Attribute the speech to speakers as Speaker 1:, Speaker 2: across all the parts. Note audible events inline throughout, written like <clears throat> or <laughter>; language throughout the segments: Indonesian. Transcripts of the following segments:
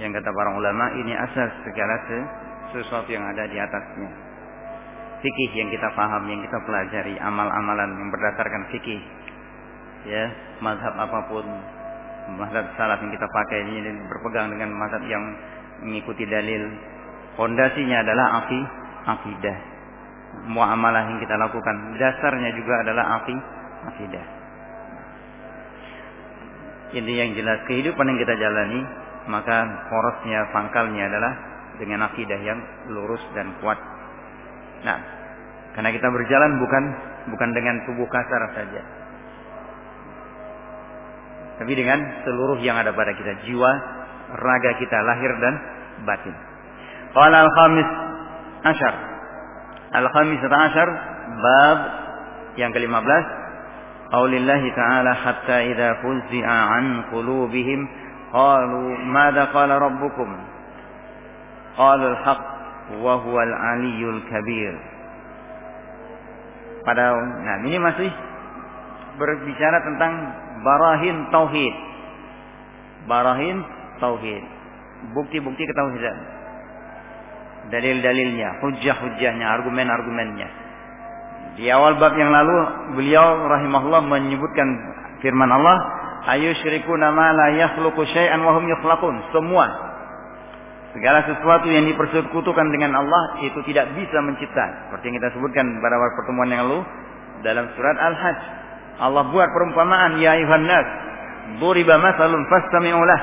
Speaker 1: Yang kata para ulama ini asas segala sesuatu yang ada di atasnya. Fikih yang kita paham, yang kita pelajari, amal-amalan yang berdasarkan fikih. Ya, mazhab apa pun, mazhab salaf yang kita pakai ini berpegang dengan mazhab yang mengikuti dalil. Fondasinya adalah afi, akidah. Muamalah yang kita lakukan dasarnya juga adalah afi, akidah. Ini yang jelas kehidupan yang kita jalani maka porosnya pangkalnya adalah dengan akidah yang lurus dan kuat. Nah, karena kita berjalan bukan bukan dengan tubuh kasar saja. Tapi dengan seluruh yang ada pada kita, jiwa, raga kita lahir dan batin. Qala al-khamis asyar. Al-khamis asyar bab yang ke-15 Qaulillahi ta'ala hatta idza fuzzi'a an qulubihim قالوا ماذا قال ربكم قالوا الحق وهو العلي الكبير pada nah ini masih berbicara tentang barahin tauhid barahin tauhid bukti-bukti ketauhidan dalil-dalilnya hujah-hujahnya argumen-argumennya di awal bab yang lalu beliau rahimahullah menyebutkan firman Allah ayusyrikuna ma la yakhluqu syai'an wa hum yukhlaqun. Semua segala sesuatu yang dipersekutukan dengan Allah itu tidak bisa mencipta. Seperti yang kita sebutkan pada pertemuan yang lalu dalam surat Al-Hajj. Allah buat perumpamaan ya ayuhan nas duriba mathalun fastami'u lah.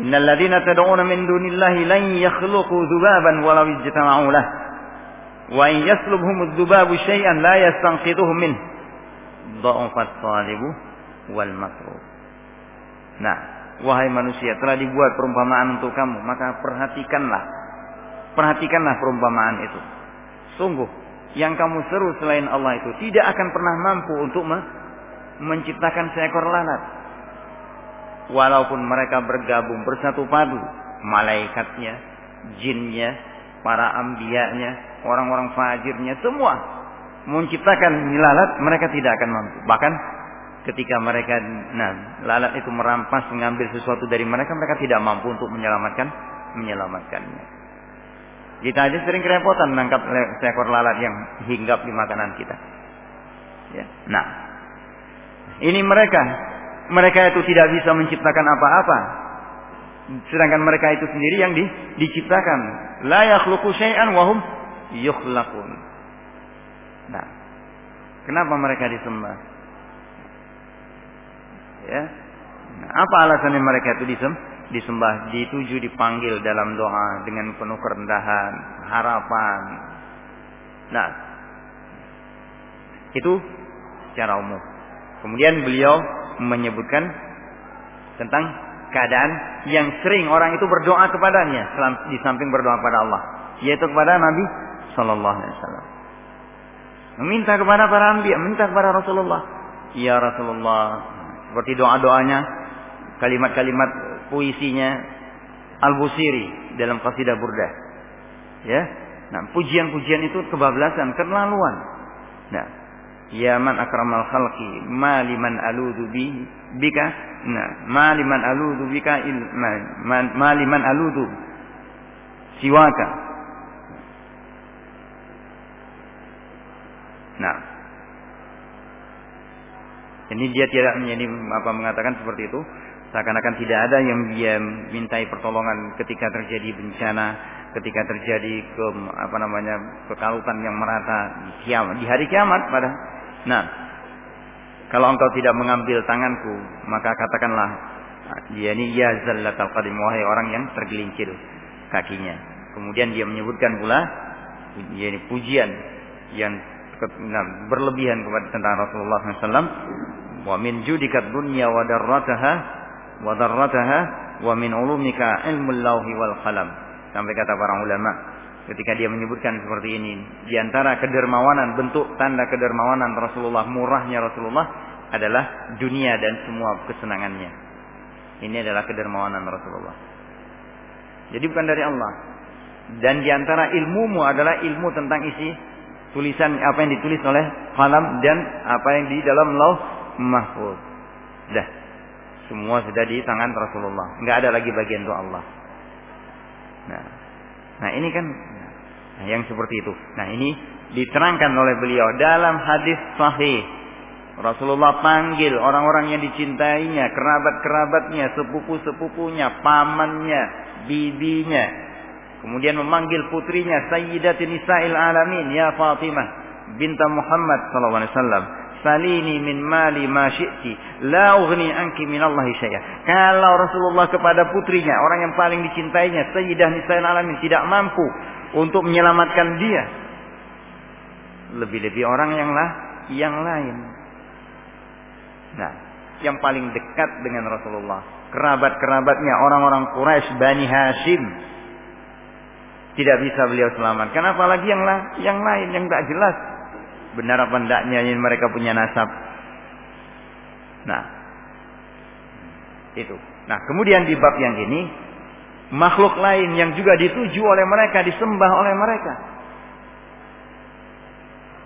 Speaker 1: Innal ladzina tad'una min dunillahi lan yakhluqu dzubaban walau ijtama'u lah. Wa in yaslubhum dzubabu syai'an la yastanqidhuhu min. Dha'ufat talibu wal matlub. Nah, wahai manusia, telah dibuat perumpamaan untuk kamu, maka perhatikanlah. Perhatikanlah perumpamaan itu. Sungguh, yang kamu seru selain Allah itu tidak akan pernah mampu untuk me menciptakan seekor lalat. Walaupun mereka bergabung bersatu padu, malaikatnya, jinnya, para ambiyanya, orang-orang fajirnya, semua menciptakan lalat, mereka tidak akan mampu. Bahkan ketika mereka nah lalat itu merampas mengambil sesuatu dari mereka mereka tidak mampu untuk menyelamatkan menyelamatkannya. Kita aja sering kerepotan menangkap seekor lalat yang hinggap di makanan kita. Ya nah. Ini mereka. Mereka itu tidak bisa menciptakan apa-apa. Sedangkan mereka itu sendiri yang di, diciptakan. La yakhluqu syai'an wa hum yukhlaqun. Nah. Kenapa mereka disembah Ya. Nah, apa alasannya mereka itu disem disembah, dituju, dipanggil dalam doa dengan penuh kerendahan, harapan. Nah, itu secara umum. Kemudian beliau menyebutkan tentang keadaan yang sering orang itu berdoa kepadanya di samping berdoa kepada Allah, yaitu kepada Nabi Shallallahu Alaihi Wasallam. Meminta kepada para nabi, minta kepada Rasulullah. Ya Rasulullah, seperti doa-doanya, kalimat-kalimat puisinya Al-Busiri dalam qasidah Burdah. Ya. Nah, pujian-pujian itu kebablasan, keterlaluan. Nah, ya man akramal khalqi ma liman aludu bi bika nah ma liman aludu bika il ma, ma, ma liman aludu siwaka nah ini dia tidak menjadi apa mengatakan seperti itu. Seakan-akan tidak ada yang dia mintai pertolongan ketika terjadi bencana, ketika terjadi ke apa namanya kekalutan yang merata di kiamat, di hari kiamat pada. Nah, kalau engkau tidak mengambil tanganku, maka katakanlah dia ini ya zallatal qadim wahai orang yang tergelincir kakinya. Kemudian dia menyebutkan pula dia ini pujian yang nah, berlebihan kepada tentang Rasulullah SAW wa min judikat dunya wa darrataha wa darrataha wa min ulumika ilmul lauhi wal qalam. Sampai kata para ulama ketika dia menyebutkan seperti ini di antara kedermawanan bentuk tanda kedermawanan Rasulullah murahnya Rasulullah adalah dunia dan semua kesenangannya. Ini adalah kedermawanan Rasulullah. Jadi bukan dari Allah. Dan di antara ilmumu adalah ilmu tentang isi tulisan apa yang ditulis oleh kalam dan apa yang di dalam lauh mahfuz. Dah. Semua sudah di tangan Rasulullah. Enggak ada lagi bagian doa Allah. Nah, nah ini kan nah, yang seperti itu. Nah ini diterangkan oleh beliau dalam hadis sahih. Rasulullah panggil orang-orang yang dicintainya, kerabat-kerabatnya, sepupu-sepupunya, pamannya, bibinya. Kemudian memanggil putrinya Sayyidatin Nisa'il Alamin, ya Fatimah binta Muhammad sallallahu alaihi wasallam salini min mali ma syi'ti la ughni anki min Allah syai'a. Kalau Rasulullah kepada putrinya, orang yang paling dicintainya, Sayyidah Nisa'il Alamin tidak mampu untuk menyelamatkan dia. Lebih-lebih orang yang lah yang lain. Nah, yang paling dekat dengan Rasulullah, kerabat-kerabatnya orang-orang Quraisy Bani Hashim tidak bisa beliau selamatkan apalagi yang lah, yang lain yang tak jelas benar apa hendaknya mereka punya nasab. Nah, itu. Nah, kemudian di bab yang ini makhluk lain yang juga dituju oleh mereka, disembah oleh mereka.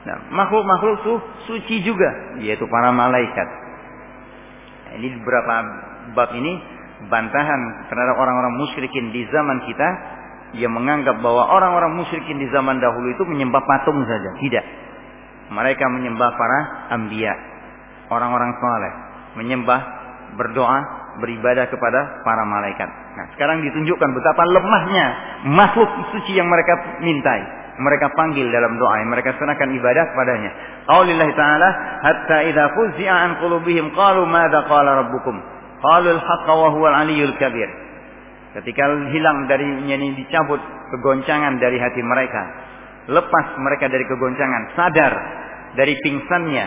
Speaker 1: Nah, makhluk-makhluk su suci juga, yaitu para malaikat. Nah, ini beberapa bab ini bantahan terhadap orang-orang musyrikin di zaman kita yang menganggap bahwa orang-orang musyrikin di zaman dahulu itu menyembah patung saja. Tidak. Mereka menyembah para ambia, orang-orang soleh, menyembah, berdoa, beribadah kepada para malaikat. Nah, sekarang ditunjukkan betapa lemahnya makhluk suci yang mereka mintai. Mereka panggil dalam doa, mereka serahkan ibadah kepadanya. Qaulillah ta'ala, hatta idza fuzi'a an qulubihim qalu madza qala rabbukum? Qalu al-haqqa wa huwa al-aliyyul kabir. Ketika hilang dari ini dicabut kegoncangan dari hati mereka, lepas mereka dari kegoncangan, sadar dari pingsannya.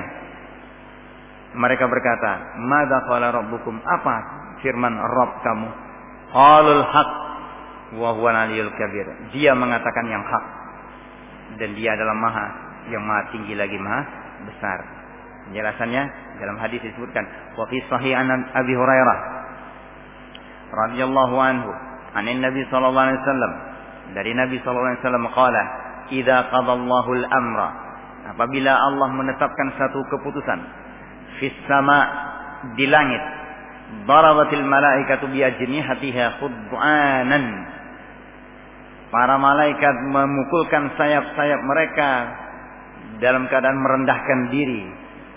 Speaker 1: Mereka berkata, "Madza qala rabbukum?" Apa firman Rabb kamu? Qalul haq wa huwa aliyul kabir. Dia mengatakan yang hak dan dia adalah maha yang maha tinggi lagi maha besar. Penjelasannya dalam hadis disebutkan wa fi sahih an Abi Hurairah radhiyallahu anhu anin Nabi sallallahu alaihi wasallam dari Nabi sallallahu alaihi wasallam qala idza qadallahu al-amra apabila Allah menetapkan satu keputusan fis di langit darabatil malaikatu bi ajnihatiha khud'anan para malaikat memukulkan sayap-sayap mereka dalam keadaan merendahkan diri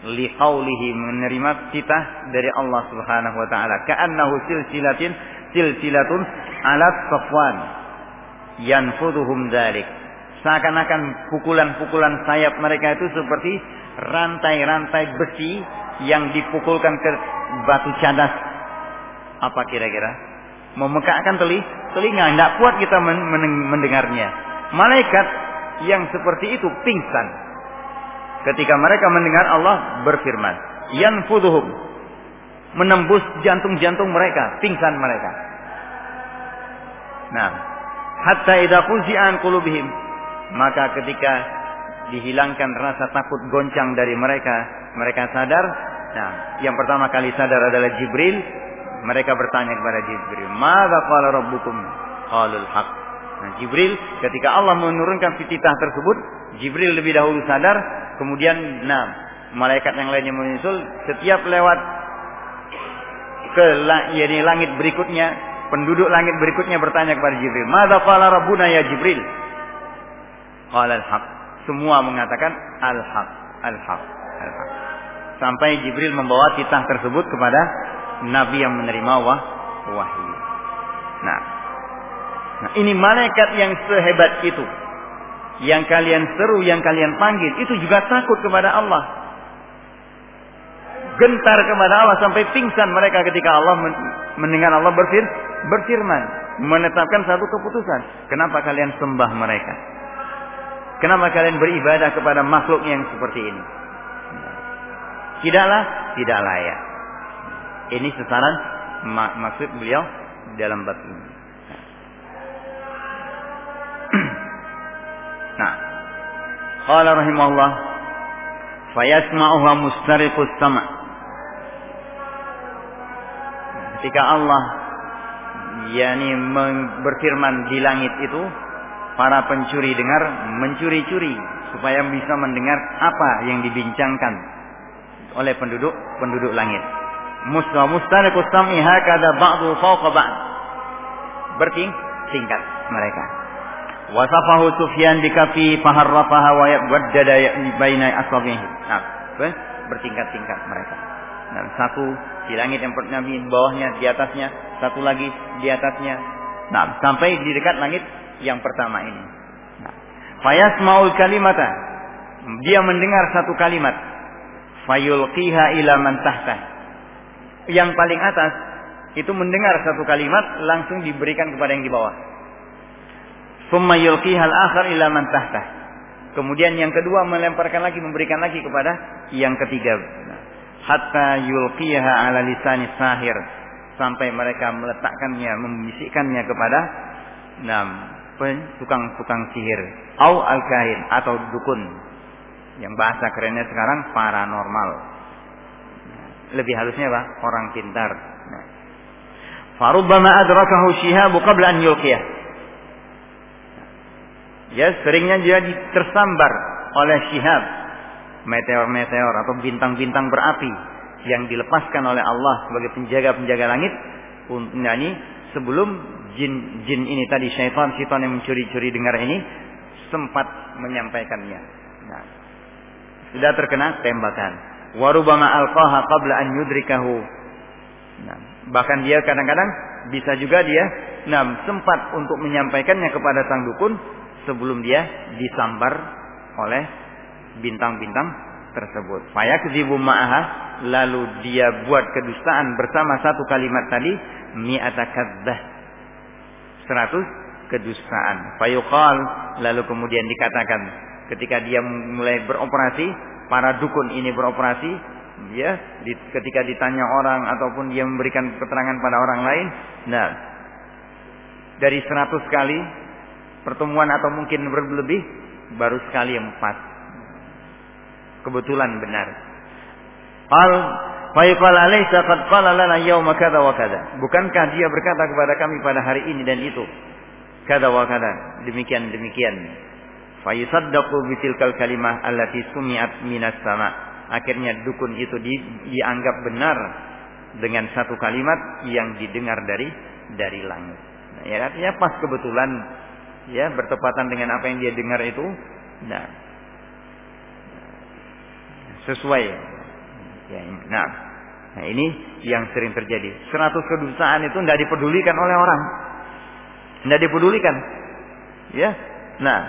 Speaker 1: liqaulihi menerima titah dari Allah Subhanahu wa taala. Ka'annahu silsilatin silsilatun alat safwan. Yanfuduhum dzalik Seakan-akan pukulan-pukulan sayap mereka itu seperti rantai-rantai besi yang dipukulkan ke batu cadas. Apa kira-kira? Memekakkan teli, telinga. Tidak kuat kita mendengarnya. Malaikat yang seperti itu pingsan. Ketika mereka mendengar Allah berfirman. Yanfuduhum. Menembus jantung-jantung mereka. Pingsan mereka. Nah. Hatta idha fuzi'an kulubihim maka ketika dihilangkan rasa takut goncang dari mereka, mereka sadar. Nah, yang pertama kali sadar adalah Jibril. Mereka bertanya kepada Jibril, "Maka qala rabbukum?" Qalul haq. Nah, Jibril ketika Allah menurunkan titah tersebut, Jibril lebih dahulu sadar, kemudian nah, malaikat yang lainnya menyusul setiap lewat ke yani langit berikutnya, penduduk langit berikutnya bertanya kepada Jibril, "Maka qala rabbuna ya Jibril?" Qala al-haq. Semua mengatakan al-haq, al-haq, al-haq. Sampai Jibril membawa titah tersebut kepada Nabi yang menerima wah, wahyu. Nah, nah ini malaikat yang sehebat itu. Yang kalian seru, yang kalian panggil, itu juga takut kepada Allah. Gentar kepada Allah sampai pingsan mereka ketika Allah mendengar Allah berfir, berfirman. Menetapkan satu keputusan. Kenapa kalian sembah mereka? Kenapa kalian beribadah kepada makhluk yang seperti ini? Tidaklah, tidak layak. Ini sesaran mak maksud beliau dalam bab ini. <clears throat> Nah, qala rahimahullah fayasma'uha mustariqus sama. Ketika Allah yakni berfirman di langit itu para pencuri dengar mencuri-curi supaya bisa mendengar apa yang dibincangkan oleh penduduk penduduk langit. Musta mustariqus sam'i hakada ba'du fawqa ba'd. Mereka. Wasafahu Sufyan bikafi faharrafaha wa waddada baina asabihi. Nah, bertingkat-tingkat mereka. Nah, satu di langit yang Nabi bawahnya, di atasnya, satu lagi di atasnya. Nah, sampai di dekat langit yang pertama ini. Nah, fayasmaul kalimata. Dia mendengar satu kalimat. Fayulqiha ila man tahta. Yang paling atas itu mendengar satu kalimat langsung diberikan kepada yang di bawah. Ila man tahta. Kemudian yang kedua melemparkan lagi memberikan lagi kepada yang ketiga. Hatta yulqiha ala lisani sahir sampai mereka meletakkannya membisikkannya kepada enam tukang-tukang sihir. Au al-kahin atau dukun. Yang bahasa kerennya sekarang paranormal. Lebih halusnya apa? Orang pintar. Farubbama adrakahu shihabu qabla an yulqiyah. Ya, seringnya dia tersambar oleh shihab, meteor-meteor atau bintang-bintang berapi yang dilepaskan oleh Allah sebagai penjaga-penjaga langit. Untuk nyanyi sebelum jin-jin ini tadi syaitan-syaitan yang mencuri-curi dengar ini sempat menyampaikannya. Nah, sudah terkena tembakan. Warubama alqaha qabla an yudrikahu. Nah, Bahkan dia kadang-kadang bisa juga dia nah, sempat untuk menyampaikannya kepada sang dukun sebelum dia disambar oleh bintang-bintang tersebut. Fayakzibu ma'aha lalu dia buat kedustaan bersama satu kalimat tadi mi'ata. 100 kedustaan. Fayuqal lalu kemudian dikatakan ketika dia mulai beroperasi, para dukun ini beroperasi, ya di, ketika ditanya orang ataupun dia memberikan keterangan pada orang lain nah dari seratus kali pertemuan atau mungkin berlebih baru sekali yang pas kebetulan benar Al Fayqal alaysa qad qala lana yawma wa. Bukankah dia berkata kepada kami pada hari ini dan itu? Kadza wa kadza. Demikian demikian. Fayusaddaqu bitilkal kalimah allati sumi'at minas sama' akhirnya dukun itu di, dianggap benar dengan satu kalimat yang didengar dari dari langit. Nah, ya artinya pas kebetulan ya bertepatan dengan apa yang dia dengar itu, nah sesuai. Ya, nah, nah ini yang sering terjadi. Seratus kedustaan itu tidak dipedulikan oleh orang, tidak dipedulikan. Ya, nah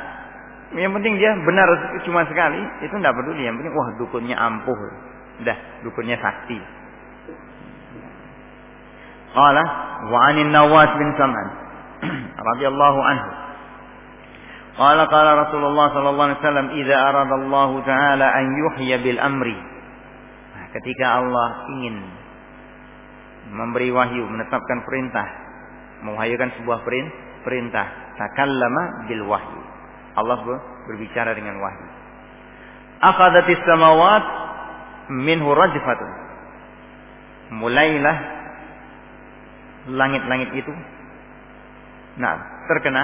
Speaker 1: yang penting dia benar cuma sekali, itu tidak peduli. Yang penting wah dukunnya ampuh. Dah, dukunnya sakti. Qala wa 'anin Nawas bin Sam'an <clears throat> radhiyallahu anhu. Qala qala Rasulullah sallallahu alaihi wasallam, "Idza arada Allah taala an yuhya bil amri." Nah, ketika Allah ingin memberi wahyu, menetapkan perintah, mewahyukan sebuah perintah, takallama bil wahyu. Allah berbicara dengan wahyu. Akhadatis samawat minhu rajfatun. Mulailah langit-langit itu. Nah terkena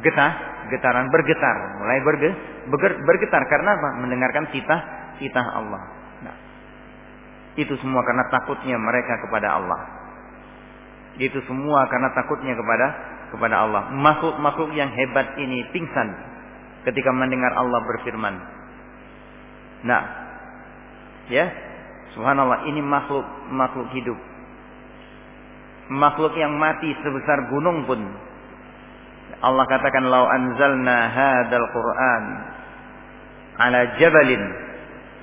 Speaker 1: getah getaran bergetar. Mulai berge, berge, bergetar. Karena apa? Mendengarkan titah titah Allah itu semua karena takutnya mereka kepada Allah itu semua karena takutnya kepada kepada Allah. Makhluk-makhluk yang hebat ini pingsan ketika mendengar Allah berfirman. Nah, ya, subhanallah ini makhluk makhluk hidup. Makhluk yang mati sebesar gunung pun Allah katakan lau anzalna hadzal Qur'an ala jabalin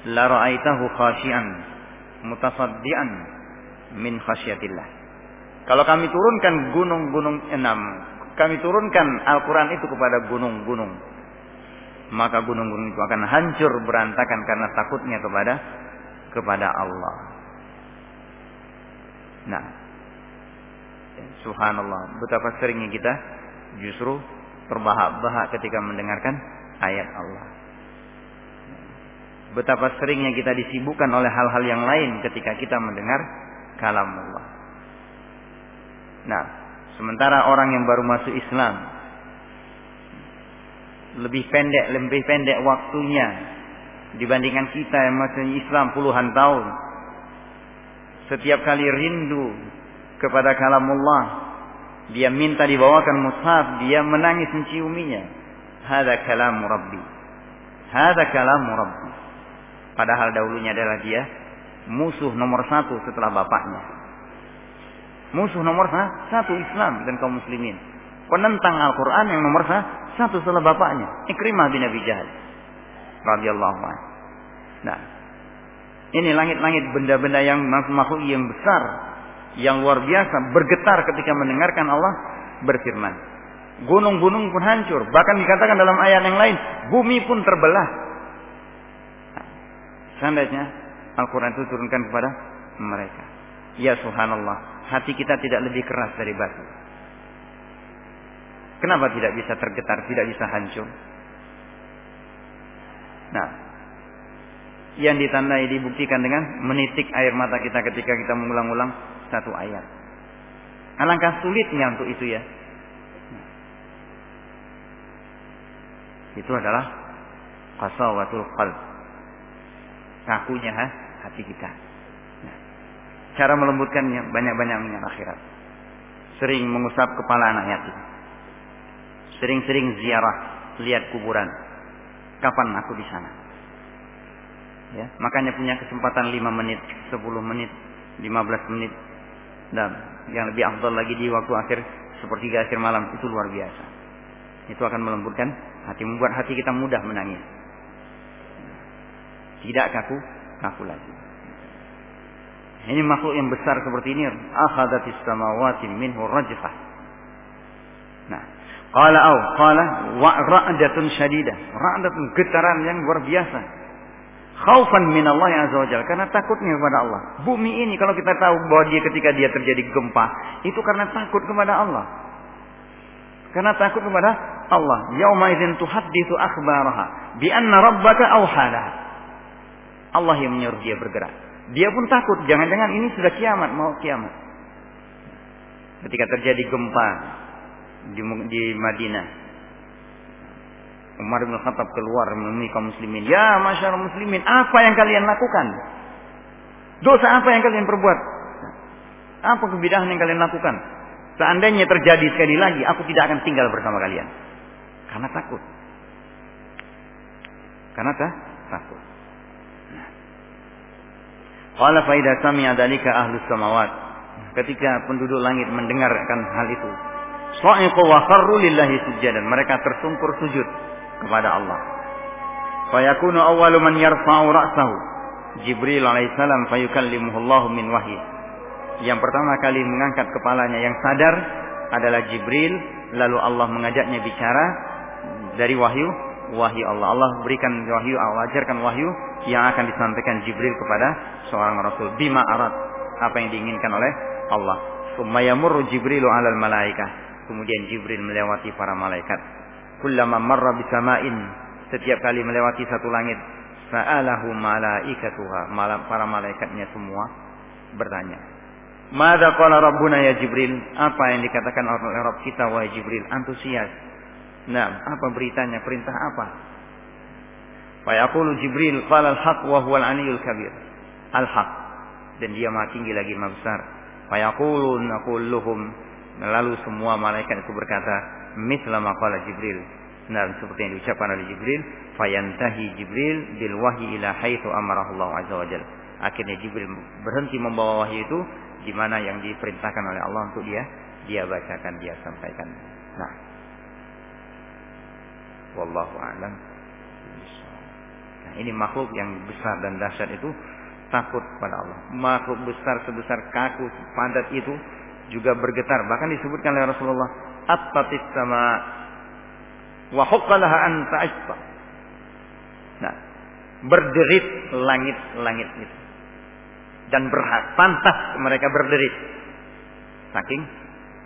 Speaker 1: la ra'aitahu khashian mutasaddian min khasyatillah. Kalau kami turunkan gunung-gunung enam, kami turunkan Al-Quran itu kepada gunung-gunung. Maka gunung-gunung itu akan hancur berantakan karena takutnya kepada kepada Allah. Nah, subhanallah, betapa seringnya kita justru terbahak-bahak ketika mendengarkan ayat Allah. Betapa seringnya kita disibukkan oleh hal-hal yang lain ketika kita mendengar kalam Allah. Nah, sementara orang yang baru masuk Islam lebih pendek, lebih pendek waktunya dibandingkan kita yang masih Islam puluhan tahun. Setiap kali rindu kepada kalamullah, Dia minta dibawakan mushaf, dia menangis menciuminya. Hada kalam Rabbi. Hada kalam Rabbi. Padahal dahulunya adalah dia musuh nomor satu setelah bapaknya. Musuh nomor satu Islam dan kaum muslimin. Penentang Al-Quran yang nomor satu setelah bapaknya. Ikrimah bin Abi Jahal. Radiyallahu. Nah, ini langit-langit benda-benda yang makhluk yang besar, yang luar biasa, bergetar ketika mendengarkan Allah berfirman. Gunung-gunung pun hancur, bahkan dikatakan dalam ayat yang lain, bumi pun terbelah. Seandainya Al-Quran itu turunkan kepada mereka. Ya subhanallah, hati kita tidak lebih keras dari batu. Kenapa tidak bisa tergetar, tidak bisa hancur? Nah, yang ditandai dibuktikan dengan menitik air mata kita ketika kita mengulang-ulang satu ayat. Alangkah sulitnya untuk itu ya. Itu adalah qasawatul qalb. Kakunya ha? hati kita. Nah, cara melembutkannya banyak-banyak minyak akhirat. Sering mengusap kepala anak yatim. Sering-sering ziarah, lihat kuburan. Kapan aku di sana? Ya, makanya punya kesempatan 5 menit, 10 menit, 15 menit. Dan yang lebih afdal lagi di waktu akhir sepertiga akhir malam itu luar biasa. Itu akan melembutkan hati, membuat hati kita mudah menangis. Tidak kaku, kaku lagi. Ini makhluk yang besar seperti ini. Akhadatis samawati minhu rajfah. Nah, qala au qala wa ra'datun syadidah. Ra'datun getaran yang luar biasa khaufan min Allah azza wajal karena takutnya kepada Allah. Bumi ini kalau kita tahu bahwa dia ketika dia terjadi gempa itu karena takut kepada Allah. Karena takut kepada Allah. Yauma idzin tuhadditsu akhbaraha bi anna rabbaka awhala. Allah yang menyuruh dia bergerak. Dia pun takut, jangan-jangan ini sudah kiamat, mau kiamat. Ketika terjadi gempa di, di Madinah, Umar bin Khattab keluar menemui kaum muslimin. Ya masyarakat muslimin, apa yang kalian lakukan? Dosa apa yang kalian perbuat? Apa kebidahan yang kalian lakukan? Seandainya terjadi sekali lagi, aku tidak akan tinggal bersama kalian. Karena takut. Karena tak? takut. Qala fa idza sami'a dzalika ahlus samawat. Ketika penduduk langit mendengarkan hal itu, sa'iqu wa kharru lillahi sujadan. Mereka tersungkur sujud kepada Allah. Fayakunu awwalu man yarfa'u ra'sahu Jibril alaihissalam fayukallimuhu Allah min wahyi. Yang pertama kali mengangkat kepalanya yang sadar adalah Jibril, lalu Allah mengajaknya bicara dari wahyu wahyu Allah. Allah berikan wahyu, Allah ajarkan wahyu yang akan disampaikan Jibril kepada seorang rasul. Bima arat apa yang diinginkan oleh Allah. Summayamurru Jibrilu alal malaikah. Kemudian Jibril melewati para malaikat. Kullama marra bisama'in. Setiap kali melewati satu langit sa'alahu malaikatuha. Para malaikatnya semua bertanya Mada qala rabbuna ya Jibril? Apa yang dikatakan oleh Rabb kita wahai Jibril? Antusias. Nah apa beritanya? Perintah apa Fayaqulu Jibril qala al-haq wa huwa al-aliyyul kabir al-haq dan dia maha tinggi lagi maha besar Fayaqulu naqulluhum lalu semua malaikat itu berkata misla maqala Jibril. Nah, seperti yang diucapkan oleh Jibril, fayantahi Jibril bil wahyi ila haitsu amarahu Allah azza wajal. Akhirnya Jibril berhenti membawa wahyu itu di mana yang diperintahkan oleh Allah untuk dia dia bacakan, dia sampaikan. Nah, wallahu a'lam. Ini makhluk yang besar dan dahsyat itu takut pada Allah. Makhluk besar sebesar kaku padat itu juga bergetar. Bahkan disebutkan oleh Rasulullah, attatis sama wa huqqalaha an ta'ishta. Nah, berderit langit-langit itu. Dan berhak pantas mereka berderit. Saking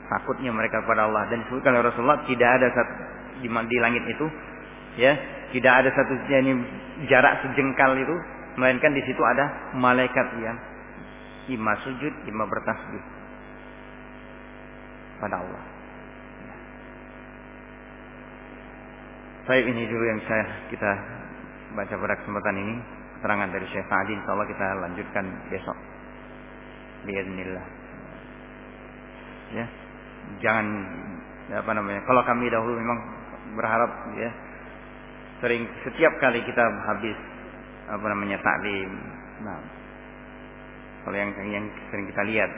Speaker 1: takutnya mereka kepada Allah dan disebutkan oleh Rasulullah tidak ada satu di langit itu ya tidak ada satu ini jarak sejengkal itu melainkan di situ ada malaikat yang lima sujud lima bertasbih pada Allah Baik ini dulu yang saya kita baca pada kesempatan ini keterangan dari Syekh Sa'di insyaallah kita lanjutkan besok. Bismillah. Ya. jangan apa namanya? Kalau kami dahulu memang berharap ya sering setiap kali kita habis apa namanya taklim. Nah, kalau yang yang sering kita lihat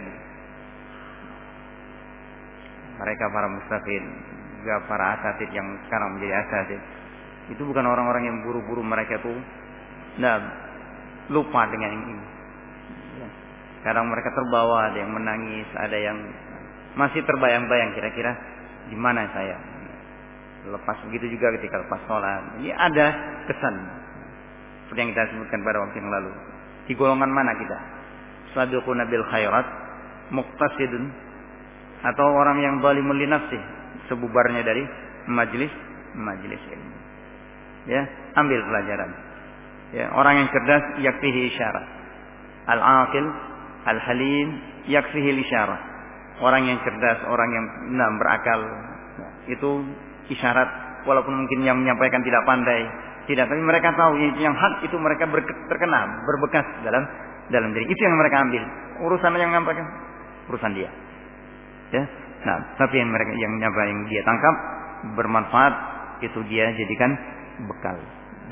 Speaker 1: mereka para mustafid juga para asatid yang sekarang menjadi asatid itu bukan orang-orang yang buru-buru mereka tuh nah lupa dengan ini ya. kadang mereka terbawa ada yang menangis ada yang masih terbayang-bayang kira-kira di mana saya lepas begitu juga ketika lepas sholat. Ini ada kesan. Seperti yang kita sebutkan pada waktu yang lalu. Di golongan mana kita? Sabiquna bil khairat muqtasidun atau orang yang zalimul li nafsi sebubarnya dari majelis majelis ilmu. Ya ambil pelajaran. Ya orang yang cerdas yakfihi isyarat al-aqil al-halim yakfihi isyarat orang yang cerdas orang yang benar berakal itu isyarat walaupun mungkin yang menyampaikan tidak pandai. Tidak tapi mereka tahu yang hak itu mereka terkena berbekas dalam dalam diri. Itu yang mereka ambil. Urusan yang menyampaikan urusan dia. Ya? Nah tapi yang mereka yang nyapa yang dia tangkap bermanfaat itu dia jadikan bekal.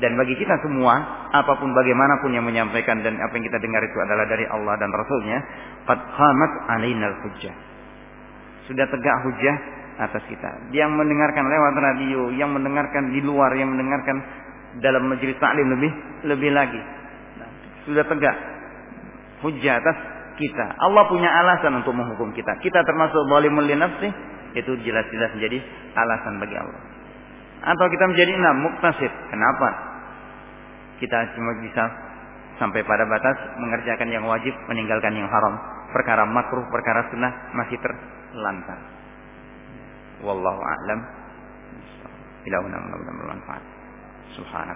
Speaker 1: Dan bagi kita semua apa pun bagaimanapun yang menyampaikan dan apa yang kita dengar itu adalah dari Allah dan Rasulnya qad qamat alainal hujjah. Sudah tegak hujjah atas kita yang mendengarkan lewat radio yang mendengarkan di luar yang mendengarkan dalam majelis taklim lebih lebih lagi nah, sudah tegak hujjah atas kita. Allah punya alasan untuk menghukum kita. Kita termasuk zalimul li nafsi, itu jelas-jelas menjadi alasan bagi Allah. Atau kita menjadi enam muktasib. Kenapa? Kita cuma bisa sampai pada batas mengerjakan yang wajib, meninggalkan yang haram. Perkara makruh, perkara sunnah masih terlantar. Wallahu a'lam. Bila mudah-mudahan bermanfaat. Subhanak